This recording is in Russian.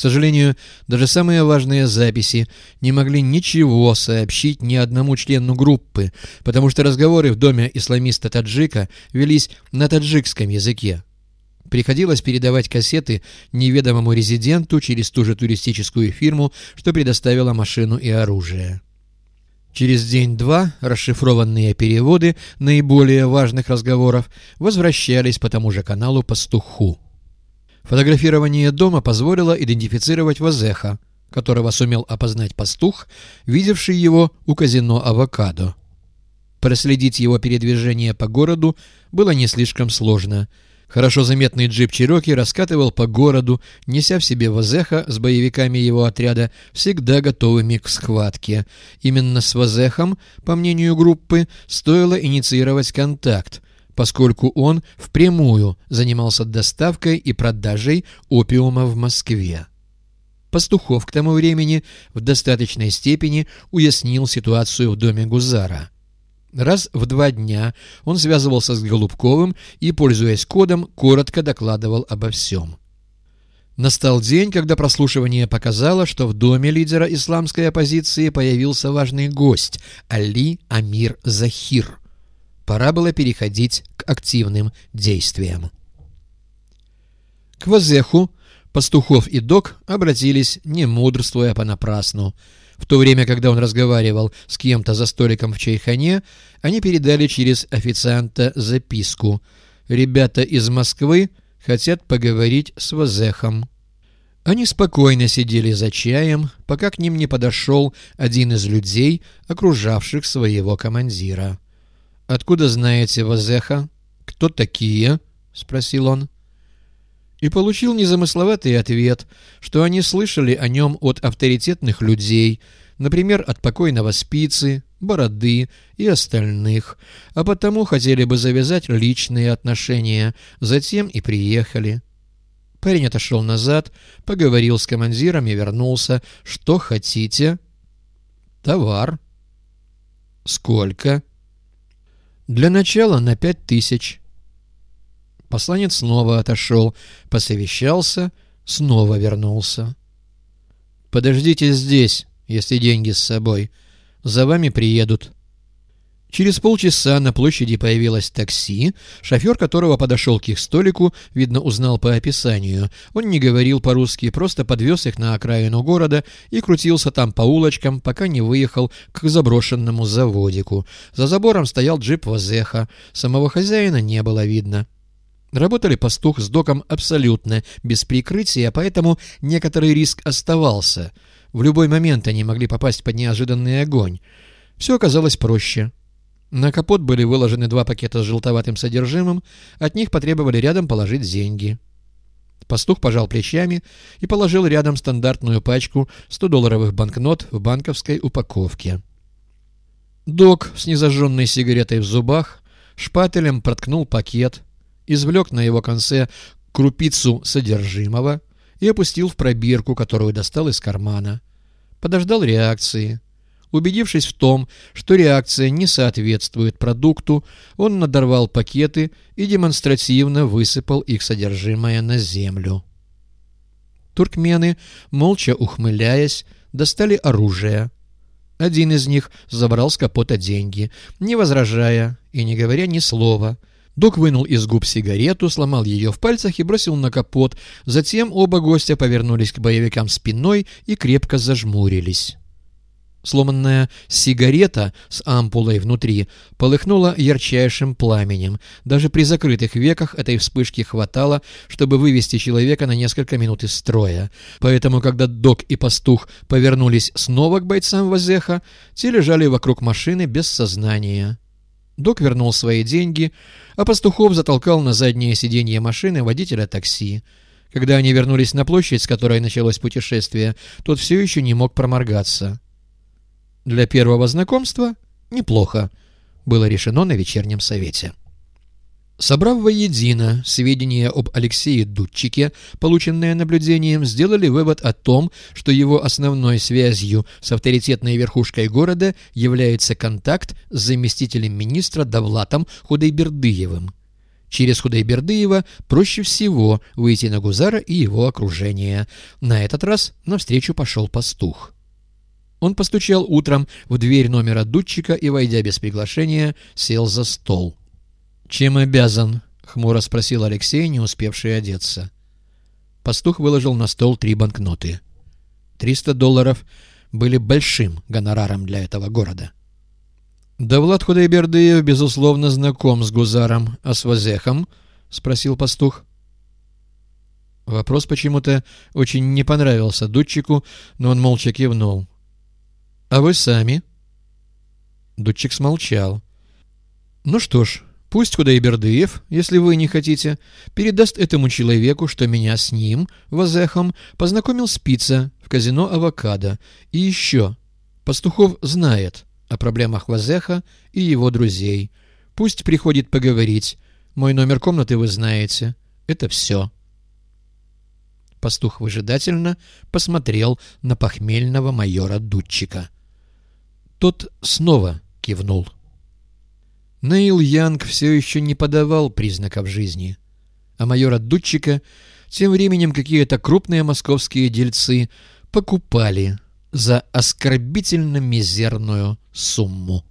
сожалению, даже самые важные записи не могли ничего сообщить ни одному члену группы, потому что разговоры в доме исламиста-таджика велись на таджикском языке. Приходилось передавать кассеты неведомому резиденту через ту же туристическую фирму, что предоставила машину и оружие. Через день-два расшифрованные переводы наиболее важных разговоров возвращались по тому же каналу пастуху. Фотографирование дома позволило идентифицировать Вазеха, которого сумел опознать пастух, видевший его у казино «Авокадо». Проследить его передвижение по городу было не слишком сложно – Хорошо заметный джип Чироки раскатывал по городу, неся в себе Вазеха с боевиками его отряда, всегда готовыми к схватке. Именно с Вазехом, по мнению группы, стоило инициировать контакт, поскольку он впрямую занимался доставкой и продажей опиума в Москве. Пастухов к тому времени в достаточной степени уяснил ситуацию в доме Гузара. Раз в два дня он связывался с Голубковым и, пользуясь кодом, коротко докладывал обо всем. Настал день, когда прослушивание показало, что в доме лидера исламской оппозиции появился важный гость – Али Амир Захир. Пора было переходить к активным действиям. К Вазеху Пастухов и Док обратились, не мудрствуя понапрасну – в то время, когда он разговаривал с кем-то за столиком в чайхане, они передали через официанта записку. «Ребята из Москвы хотят поговорить с Вазехом». Они спокойно сидели за чаем, пока к ним не подошел один из людей, окружавших своего командира. «Откуда знаете Вазеха? Кто такие?» — спросил он. И получил незамысловатый ответ, что они слышали о нем от авторитетных людей — например, от покойного Спицы, Бороды и остальных, а потому хотели бы завязать личные отношения, затем и приехали. Парень отошел назад, поговорил с командиром и вернулся. «Что хотите?» «Товар». «Сколько?» «Для начала на пять тысяч». Посланец снова отошел, посовещался, снова вернулся. «Подождите здесь», если деньги с собой. За вами приедут». Через полчаса на площади появилось такси, шофер которого подошел к их столику, видно, узнал по описанию. Он не говорил по-русски, просто подвез их на окраину города и крутился там по улочкам, пока не выехал к заброшенному заводику. За забором стоял джип Вазеха, самого хозяина не было видно. Работали пастух с доком абсолютно без прикрытия, поэтому некоторый риск оставался — в любой момент они могли попасть под неожиданный огонь. Все оказалось проще. На капот были выложены два пакета с желтоватым содержимым, от них потребовали рядом положить деньги. Пастух пожал плечами и положил рядом стандартную пачку 100-долларовых банкнот в банковской упаковке. Док с незажженной сигаретой в зубах шпателем проткнул пакет, извлек на его конце крупицу содержимого и опустил в пробирку, которую достал из кармана. Подождал реакции. Убедившись в том, что реакция не соответствует продукту, он надорвал пакеты и демонстративно высыпал их содержимое на землю. Туркмены, молча ухмыляясь, достали оружие. Один из них забрал с капота деньги, не возражая и не говоря ни слова — Док вынул из губ сигарету, сломал ее в пальцах и бросил на капот. Затем оба гостя повернулись к боевикам спиной и крепко зажмурились. Сломанная сигарета с ампулой внутри полыхнула ярчайшим пламенем. Даже при закрытых веках этой вспышки хватало, чтобы вывести человека на несколько минут из строя. Поэтому, когда док и пастух повернулись снова к бойцам Вазеха, те лежали вокруг машины без сознания. Док вернул свои деньги, а Пастухов затолкал на заднее сиденье машины водителя такси. Когда они вернулись на площадь, с которой началось путешествие, тот все еще не мог проморгаться. Для первого знакомства неплохо, было решено на вечернем совете. Собрав воедино сведения об Алексее Дудчике, полученные наблюдением, сделали вывод о том, что его основной связью с авторитетной верхушкой города является контакт с заместителем министра Давлатом Худайбердыевым. Через Худайбердыева проще всего выйти на Гузара и его окружение. На этот раз навстречу пошел пастух. Он постучал утром в дверь номера дудчика и, войдя без приглашения, сел за стол. «Чем обязан?» — хмуро спросил Алексей, не успевший одеться. Пастух выложил на стол три банкноты. Триста долларов были большим гонораром для этого города. «Да Влад Худайбердыев, безусловно, знаком с Гузаром, а с Вазехом?» — спросил пастух. Вопрос почему-то очень не понравился Дудчику, но он молча кивнул. «А вы сами?» Дудчик смолчал. «Ну что ж, пусть Худайбердыев, если вы не хотите, передаст этому человеку, что меня с ним, Вазехом, познакомил спица в казино «Авокадо». И еще, Пастухов знает» о проблемах Вазеха и его друзей. Пусть приходит поговорить. Мой номер комнаты вы знаете. Это все. Пастух выжидательно посмотрел на похмельного майора Дудчика. Тот снова кивнул. Нейл Янг все еще не подавал признаков жизни, а майора Дудчика тем временем какие-то крупные московские дельцы покупали за оскорбительно мизерную сумму.